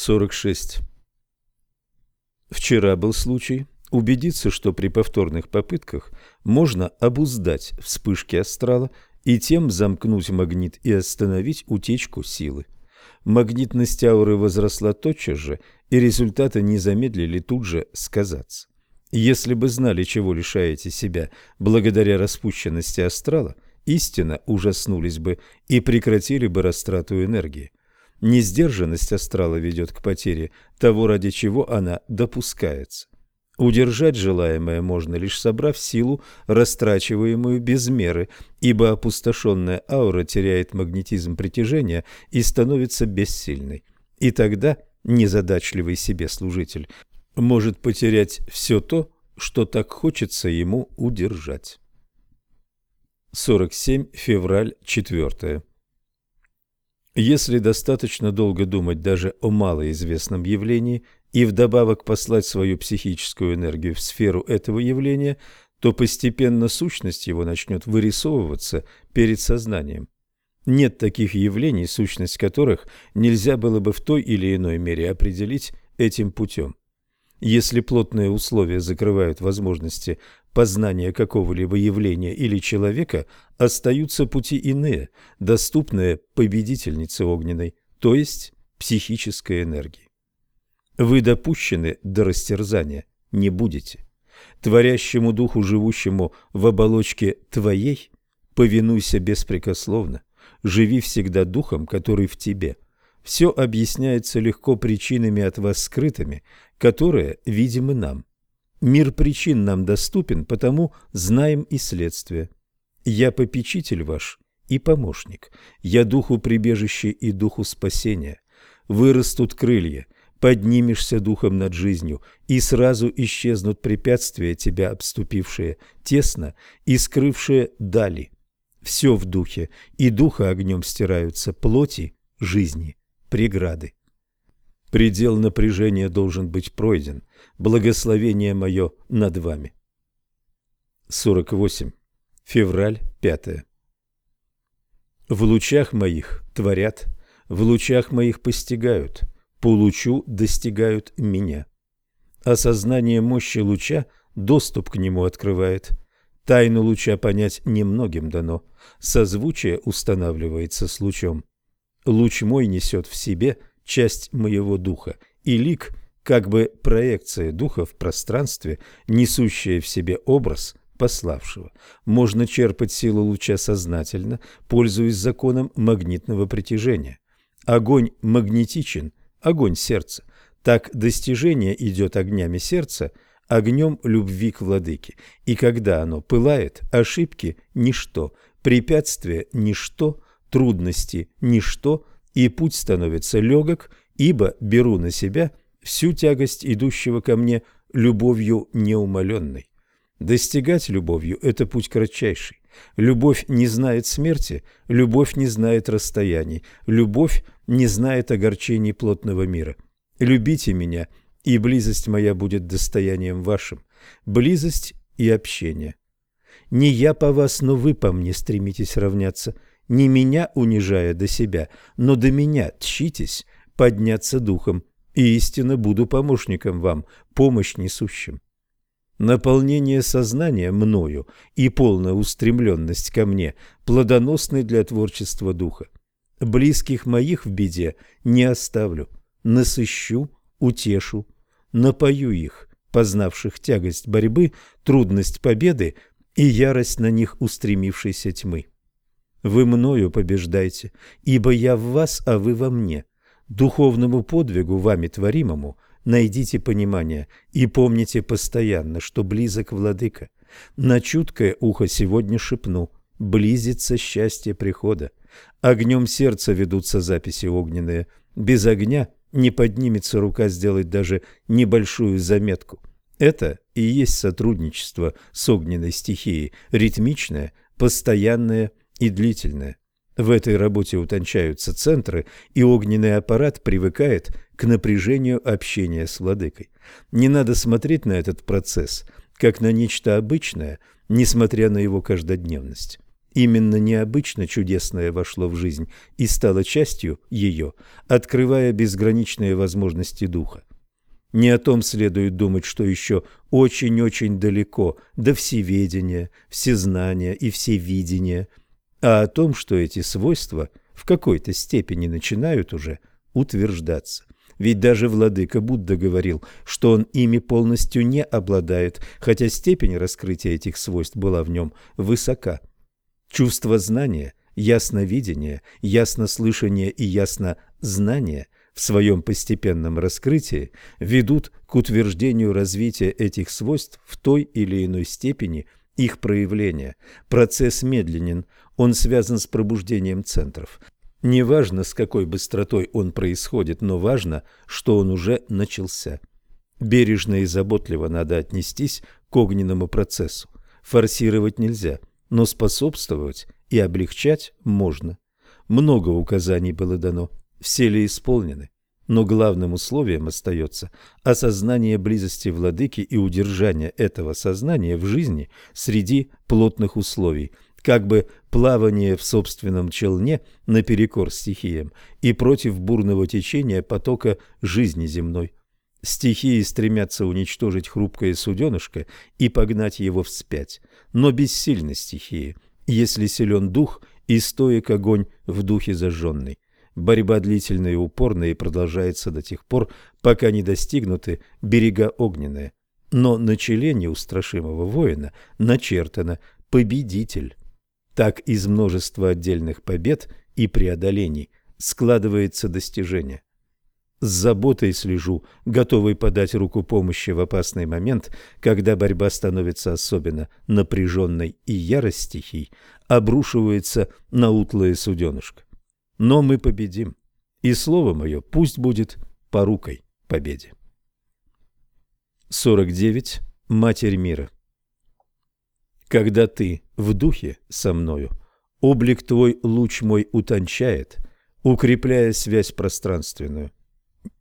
46. Вчера был случай убедиться, что при повторных попытках можно обуздать вспышки астрала и тем замкнуть магнит и остановить утечку силы. Магнитность ауры возросла тотчас же, и результаты не замедлили тут же сказаться. Если бы знали, чего лишаете себя благодаря распущенности астрала, истинно ужаснулись бы и прекратили бы растрату энергии. Несдержанность астрала ведет к потере того, ради чего она допускается. Удержать желаемое можно, лишь собрав силу, растрачиваемую без меры, ибо опустошенная аура теряет магнетизм притяжения и становится бессильной. И тогда незадачливый себе служитель может потерять все то, что так хочется ему удержать. 47 февраль 4. Если достаточно долго думать даже о малоизвестном явлении и вдобавок послать свою психическую энергию в сферу этого явления, то постепенно сущность его начнет вырисовываться перед сознанием. Нет таких явлений, сущность которых нельзя было бы в той или иной мере определить этим путем. Если плотные условия закрывают возможности познания какого-либо явления или человека, остаются пути иные, доступные победительнице огненной, то есть психической энергии. Вы допущены до растерзания не будете. Творящему духу, живущему в оболочке твоей, повинуйся беспрекословно, живи всегда духом, который в тебе. Все объясняется легко причинами от вас скрытыми, которые видимы нам. Мир причин нам доступен, потому знаем и следствие. Я попечитель ваш и помощник. Я духу прибежище и духу спасения. Вырастут крылья, поднимешься духом над жизнью, и сразу исчезнут препятствия, тебя обступившие тесно и скрывшие дали. Все в духе, и духа огнем стираются плоти, жизни, преграды. Предел напряжения должен быть пройден. Благословение мое над вами. 48. Февраль 5. В лучах моих творят, в лучах моих постигают, по лучу достигают меня. Осознание мощи луча доступ к нему открывает. Тайну луча понять немногим дано. Созвучие устанавливается с лучом. Луч мой несет в себе – часть моего духа, и лик как бы проекция духа в пространстве, несущая в себе образ пославшего. Можно черпать силу луча сознательно, пользуясь законом магнитного притяжения. Огонь магнетичен, огонь сердца. Так достижение идет огнями сердца, огнем любви к владыке. И когда оно пылает, ошибки – ничто, препятствия – ничто, трудности – ничто, и путь становится легок, ибо беру на себя всю тягость идущего ко мне любовью неумоленной. Достигать любовью – это путь кратчайший. Любовь не знает смерти, любовь не знает расстояний, любовь не знает огорчений плотного мира. Любите меня, и близость моя будет достоянием вашим, близость и общение. Не я по вас, но вы по мне стремитесь равняться – не меня унижая до себя, но до меня тщитесь подняться духом, и истинно буду помощником вам, помощь несущим. Наполнение сознания мною и полная устремленность ко мне плодоносны для творчества духа. Близких моих в беде не оставлю, насыщу, утешу, напою их, познавших тягость борьбы, трудность победы и ярость на них устремившейся тьмы. Вы мною побеждайте, ибо я в вас, а вы во мне. Духовному подвигу, вами творимому, найдите понимание и помните постоянно, что близок владыка. На чуткое ухо сегодня шепну, близится счастье прихода. Огнем сердца ведутся записи огненные. Без огня не поднимется рука сделать даже небольшую заметку. Это и есть сотрудничество с огненной стихией, ритмичное, постоянное и длительное. В этой работе утончаются центры, и огненный аппарат привыкает к напряжению общения с владыкой. Не надо смотреть на этот процесс как на нечто обычное, несмотря на его каждодневность. Именно необычно чудесное вошло в жизнь и стало частью ее, открывая безграничные возможности духа. Не о том следует думать, что еще очень-очень далеко до всеведения, всезнания и всевидения, а о том, что эти свойства в какой-то степени начинают уже утверждаться. Ведь даже владыка Будда говорил, что он ими полностью не обладает, хотя степень раскрытия этих свойств была в нем высока. Чувство знания, ясновидение, яснослышание и яснознание в своем постепенном раскрытии ведут к утверждению развития этих свойств в той или иной степени их проявления. Процесс медленен, он связан с пробуждением центров. Неважно, с какой быстротой он происходит, но важно, что он уже начался. Бережно и заботливо надо отнестись к огненному процессу. Форсировать нельзя, но способствовать и облегчать можно. Много указаний было дано, все ли исполнены, но главным условием остается осознание близости владыки и удержание этого сознания в жизни среди плотных условий, как бы плавание в собственном челне наперекор стихиям и против бурного течения потока жизни земной. Стихии стремятся уничтожить хрупкое суденышко и погнать его вспять, но бессильны стихии, если силен дух и стоек огонь в духе зажженный. Борьба длительная и упорная и продолжается до тех пор, пока не достигнуты берега огненные. Но на челе неустрашимого воина начертано «победитель». Так из множества отдельных побед и преодолений складывается достижение. С заботой слежу, готовый подать руку помощи в опасный момент, когда борьба становится особенно напряженной и ярость стихий обрушивается на утлое суденышко. Но мы победим, и слово мое пусть будет порукой победе. 49. Матерь мира Когда ты в духе со мною, облик твой луч мой утончает, укрепляя связь пространственную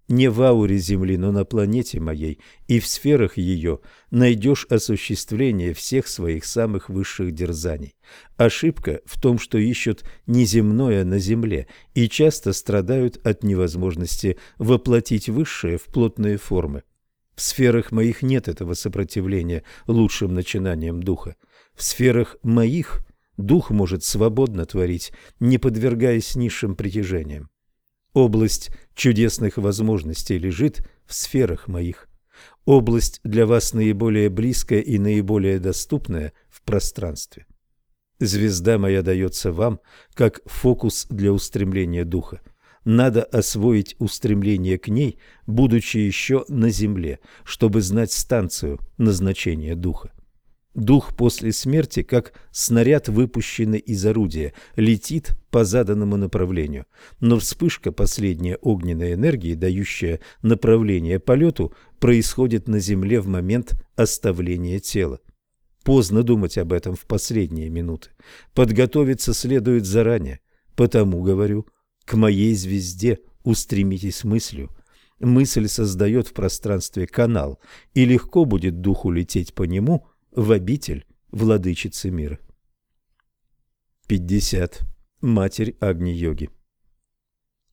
не в ауре Земли, но на планете моей и в сферах ее найдешь осуществление всех своих самых высших дерзаний. Ошибка в том, что ищут неземное на Земле и часто страдают от невозможности воплотить высшее в плотные формы. В сферах моих нет этого сопротивления лучшим начинаниям духа. В сферах моих дух может свободно творить, не подвергаясь низшим притяжениям. Область чудесных возможностей лежит в сферах моих. Область для вас наиболее близкая и наиболее доступная в пространстве. Звезда моя дается вам как фокус для устремления духа. Надо освоить устремление к ней, будучи еще на земле, чтобы знать станцию назначения духа. Дух после смерти, как снаряд, выпущенный из орудия, летит по заданному направлению. Но вспышка последней огненной энергии, дающая направление полету, происходит на Земле в момент оставления тела. Поздно думать об этом в последние минуты. Подготовиться следует заранее. Потому говорю, к моей звезде устремитесь мыслью. Мысль создает в пространстве канал, и легко будет духу лететь по нему – в обитель владычицы мира. 50. Матерь Агни-йоги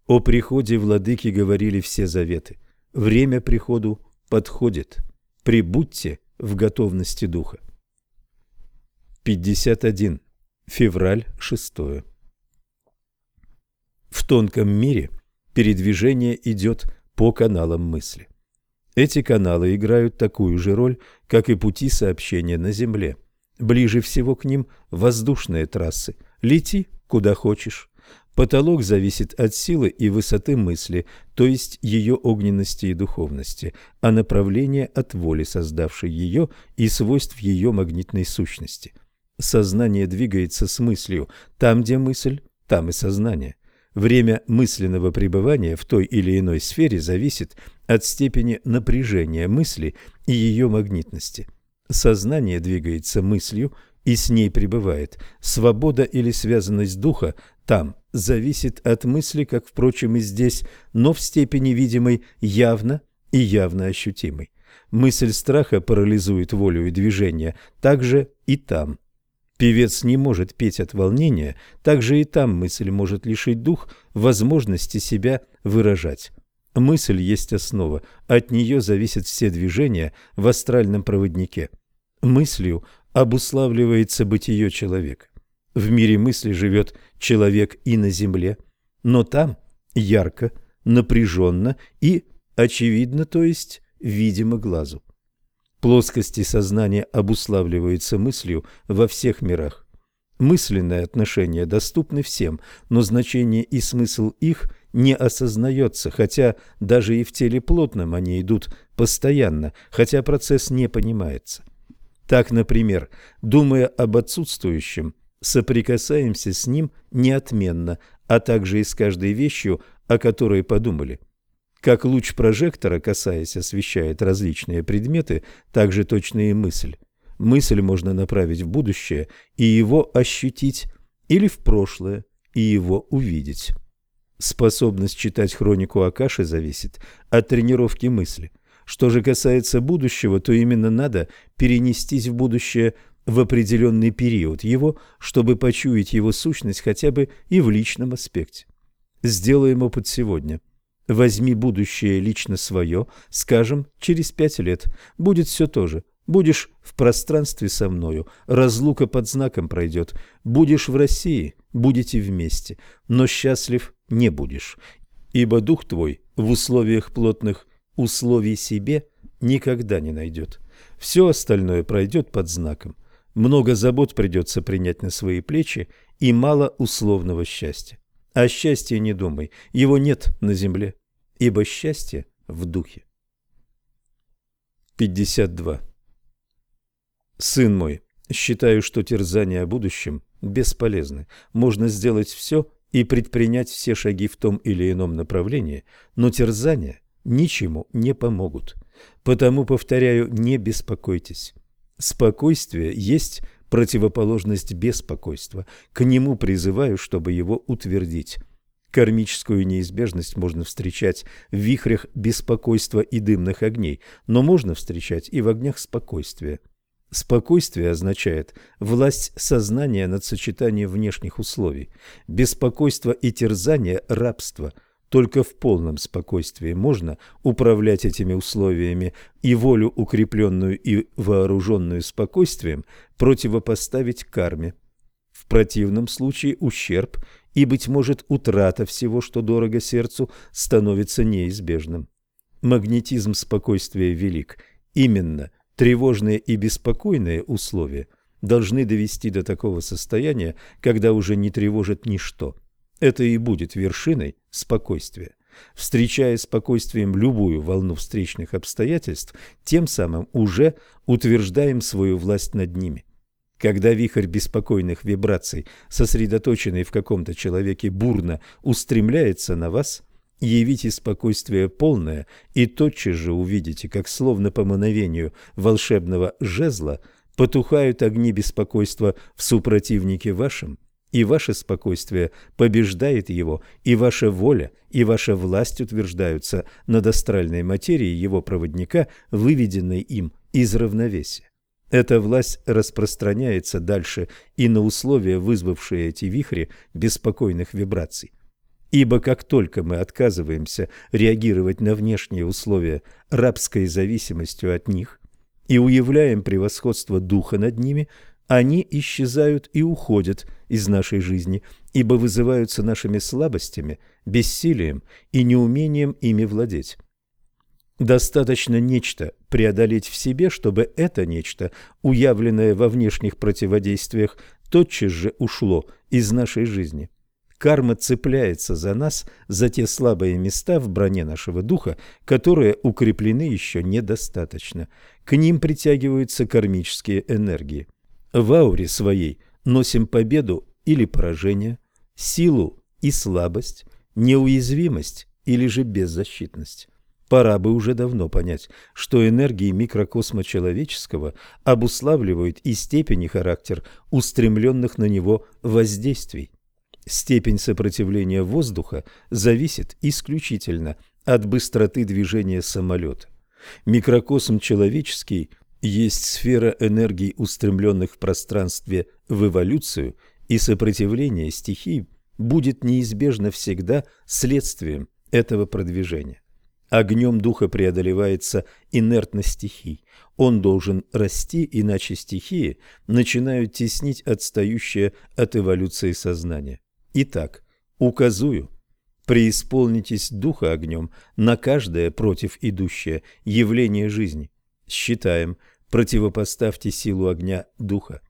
О приходе владыки говорили все заветы. Время приходу подходит. Прибудьте в готовности духа. 51. Февраль 6. В тонком мире передвижение идет по каналам мысли. Эти каналы играют такую же роль, как и пути сообщения на Земле. Ближе всего к ним воздушные трассы. Лети куда хочешь. Потолок зависит от силы и высоты мысли, то есть ее огненности и духовности, а направление от воли, создавшей ее, и свойств ее магнитной сущности. Сознание двигается с мыслью. Там, где мысль, там и сознание. Время мысленного пребывания в той или иной сфере зависит от степени напряжения мысли и ее магнитности. Сознание двигается мыслью и с ней пребывает. Свобода или связанность духа там зависит от мысли, как, впрочем, и здесь, но в степени видимой явно и явно ощутимой. Мысль страха парализует волю и движение, также и там. Певец не может петь от волнения, также и там мысль может лишить дух возможности себя выражать. Мысль есть основа, от нее зависят все движения в астральном проводнике. Мыслью обуславливается бытие человека. В мире мысли живет человек и на земле, но там ярко, напряженно и очевидно, то есть видимо глазу. Плоскости сознания обуславливаются мыслью во всех мирах. Мысленные отношения доступны всем, но значение и смысл их не осознается, хотя даже и в теле плотном они идут постоянно, хотя процесс не понимается. Так, например, думая об отсутствующем, соприкасаемся с ним неотменно, а также и с каждой вещью, о которой подумали. Как луч прожектора, касаясь, освещает различные предметы, так же точно и мысль. Мысль можно направить в будущее и его ощутить, или в прошлое и его увидеть. Способность читать хронику Акаши зависит от тренировки мысли. Что же касается будущего, то именно надо перенестись в будущее в определенный период его, чтобы почуять его сущность хотя бы и в личном аспекте. Сделаем опыт сегодня. Возьми будущее лично свое, скажем, через пять лет. Будет все то же. Будешь в пространстве со мною, разлука под знаком пройдет. Будешь в России, будете вместе, но счастлив не будешь, ибо дух твой в условиях плотных условий себе никогда не найдет. Все остальное пройдет под знаком. Много забот придется принять на свои плечи и мало условного счастья. О счастье не думай, его нет на земле, ибо счастье в духе. 52. Сын мой, считаю, что терзания о будущем бесполезны. Можно сделать все и предпринять все шаги в том или ином направлении, но терзания ничему не помогут. Потому, повторяю, не беспокойтесь. Спокойствие есть противоположность беспокойства. К нему призываю, чтобы его утвердить. Кармическую неизбежность можно встречать в вихрях беспокойства и дымных огней, но можно встречать и в огнях спокойствия. Спокойствие означает власть сознания над сочетанием внешних условий. Беспокойство и терзание – рабство – только в полном спокойствии можно управлять этими условиями и волю, укрепленную и вооруженную спокойствием, противопоставить карме. В противном случае ущерб и, быть может, утрата всего, что дорого сердцу, становится неизбежным. Магнетизм спокойствия велик. Именно тревожные и беспокойные условия должны довести до такого состояния, когда уже не тревожит ничто – это и будет вершиной спокойствия. Встречая спокойствием любую волну встречных обстоятельств, тем самым уже утверждаем свою власть над ними. Когда вихрь беспокойных вибраций, сосредоточенный в каком-то человеке, бурно устремляется на вас, явите спокойствие полное и тотчас же увидите, как словно по мановению волшебного жезла потухают огни беспокойства в супротивнике вашем, и ваше спокойствие побеждает его, и ваша воля, и ваша власть утверждаются над астральной материей его проводника, выведенной им из равновесия. Эта власть распространяется дальше и на условия, вызвавшие эти вихри беспокойных вибраций. Ибо как только мы отказываемся реагировать на внешние условия рабской зависимостью от них и уявляем превосходство духа над ними, они исчезают и уходят из нашей жизни, ибо вызываются нашими слабостями, бессилием и неумением ими владеть. Достаточно нечто преодолеть в себе, чтобы это нечто, уявленное во внешних противодействиях, тотчас же ушло из нашей жизни. Карма цепляется за нас, за те слабые места в броне нашего духа, которые укреплены еще недостаточно. К ним притягиваются кармические энергии. В ауре своей носим победу или поражение, силу и слабость, неуязвимость или же беззащитность. Пора бы уже давно понять, что энергии микрокосма человеческого обуславливают и степень и характер устремленных на него воздействий. Степень сопротивления воздуха зависит исключительно от быстроты движения самолета. Микрокосм человеческий Есть сфера энергий, устремленных в пространстве в эволюцию, и сопротивление стихий будет неизбежно всегда следствием этого продвижения. Огнем духа преодолевается инертность стихий. Он должен расти, иначе стихии начинают теснить отстающее от эволюции сознание. Итак, указую, преисполнитесь духа огнем на каждое против идущее явление жизни. Считаем, противопоставьте силу огня духа.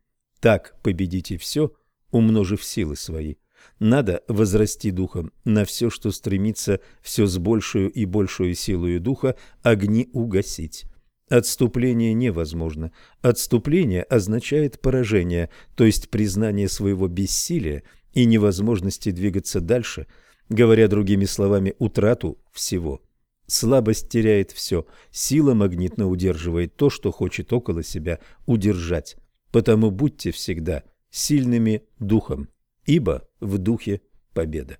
Так победите все, умножив силы свои. Надо возрасти духом на все, что стремится все с большую и большую силою духа огни угасить. Отступление невозможно. Отступление означает поражение, то есть признание своего бессилия и невозможности двигаться дальше, говоря другими словами, утрату всего. Слабость теряет все, сила магнитно удерживает то, что хочет около себя удержать. Потому будьте всегда сильными духом ибо в духе победа.